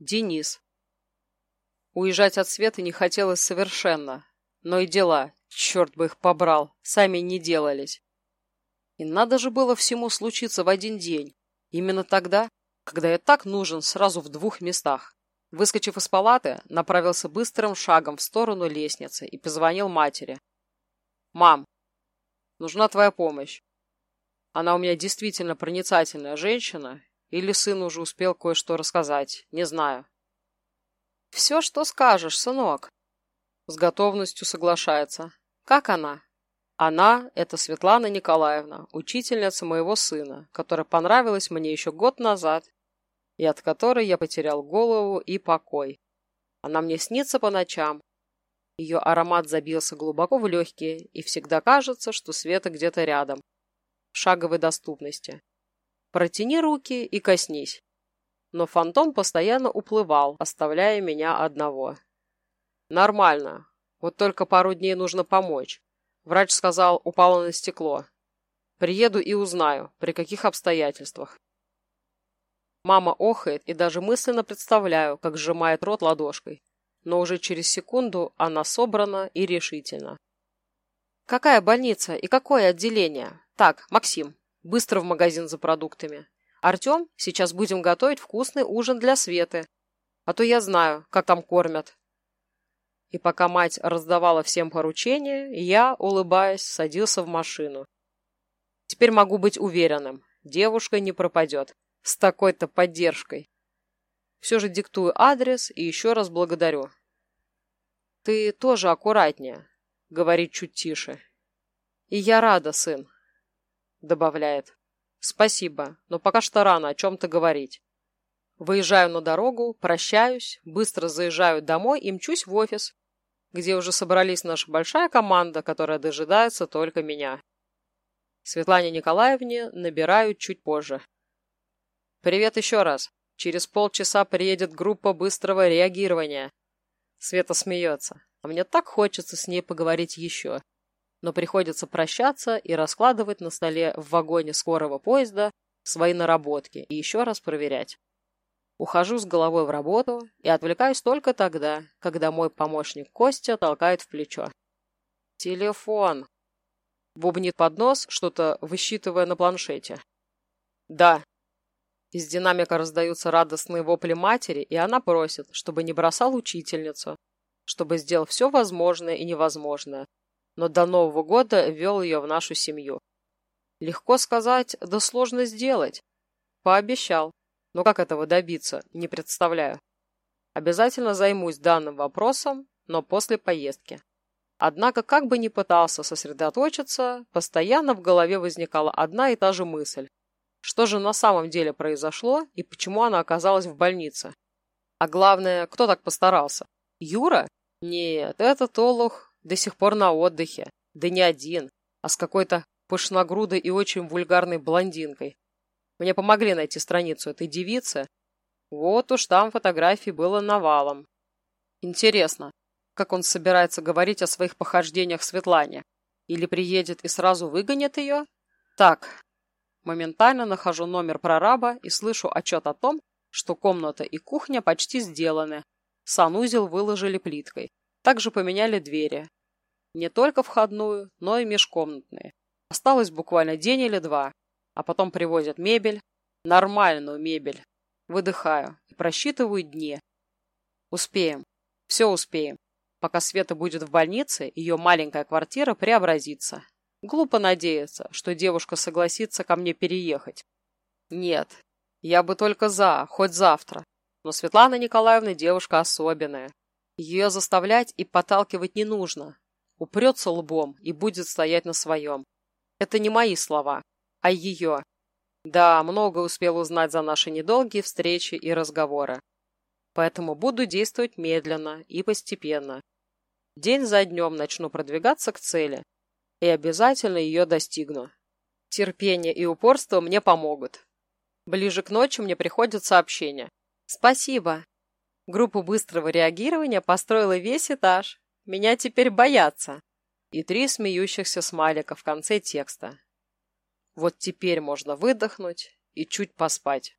Денис. Уезжать от Светы не хотелось совершенно, но и дела, черт бы их побрал, сами не делались. И надо же было всему случиться в один день, именно тогда, когда я так нужен сразу в двух местах. Выскочив из палаты, направился быстрым шагом в сторону лестницы и позвонил матери. «Мам, нужна твоя помощь. Она у меня действительно проницательная женщина, или сын уже успел кое-что рассказать, не знаю». «Все, что скажешь, сынок», — с готовностью соглашается. «Как она?» Она – это Светлана Николаевна, учительница моего сына, которая понравилась мне еще год назад и от которой я потерял голову и покой. Она мне снится по ночам. Ее аромат забился глубоко в легкие, и всегда кажется, что Света где-то рядом, в шаговой доступности. Протяни руки и коснись. Но фантом постоянно уплывал, оставляя меня одного. Нормально. Вот только пару дней нужно помочь. Врач сказал, упало на стекло. Приеду и узнаю, при каких обстоятельствах. Мама охает и даже мысленно представляю, как сжимает рот ладошкой. Но уже через секунду она собрана и решительна. «Какая больница и какое отделение? Так, Максим, быстро в магазин за продуктами. Артем, сейчас будем готовить вкусный ужин для Светы. А то я знаю, как там кормят». И пока мать раздавала всем поручения, я, улыбаясь, садился в машину. Теперь могу быть уверенным, девушка не пропадет. С такой-то поддержкой. Все же диктую адрес и еще раз благодарю. Ты тоже аккуратнее, говорит чуть тише. И я рада, сын, добавляет. Спасибо, но пока что рано о чем-то говорить. Выезжаю на дорогу, прощаюсь, быстро заезжаю домой и мчусь в офис, где уже собрались наша большая команда, которая дожидается только меня. Светлане Николаевне набираю чуть позже. «Привет еще раз. Через полчаса приедет группа быстрого реагирования». Света смеется. А мне так хочется с ней поговорить еще. Но приходится прощаться и раскладывать на столе в вагоне скорого поезда свои наработки и еще раз проверять. Ухожу с головой в работу и отвлекаюсь только тогда, когда мой помощник Костя толкает в плечо. «Телефон!» Бубнит под нос, что-то высчитывая на планшете. «Да», из динамика раздаются радостные вопли матери, и она просит, чтобы не бросал учительницу, чтобы сделал все возможное и невозможное, но до Нового года ввел ее в нашу семью. Легко сказать, да сложно сделать. Пообещал. Но как этого добиться, не представляю. Обязательно займусь данным вопросом, но после поездки. Однако, как бы ни пытался сосредоточиться, постоянно в голове возникала одна и та же мысль. Что же на самом деле произошло и почему она оказалась в больнице? А главное, кто так постарался? Юра? Нет, этот олух до сих пор на отдыхе. Да не один, а с какой-то пышногрудой и очень вульгарной блондинкой. Мне помогли найти страницу этой девицы. Вот уж там фотографий было навалом. Интересно, как он собирается говорить о своих похождениях Светлане? Или приедет и сразу выгонит ее? Так, Моментально нахожу номер прораба и слышу отчет о том, что комната и кухня почти сделаны. Санузел выложили плиткой. Также поменяли двери. Не только входную, но и межкомнатные. Осталось буквально день или два. А потом привозят мебель. Нормальную мебель. Выдыхаю и просчитываю дни. Успеем. Все успеем. Пока Света будет в больнице, ее маленькая квартира преобразится. Глупо надеяться, что девушка согласится ко мне переехать. Нет, я бы только за, хоть завтра. Но Светлана Николаевна девушка особенная. Ее заставлять и подталкивать не нужно. Упрется лбом и будет стоять на своем. Это не мои слова, а ее. Да, много успел узнать за наши недолгие встречи и разговоры. Поэтому буду действовать медленно и постепенно. День за днем начну продвигаться к цели, и обязательно ее достигну. Терпение и упорство мне помогут. Ближе к ночи мне приходит сообщение. Спасибо. Группу быстрого реагирования построила весь этаж. Меня теперь боятся. И три смеющихся смайлика в конце текста. Вот теперь можно выдохнуть и чуть поспать.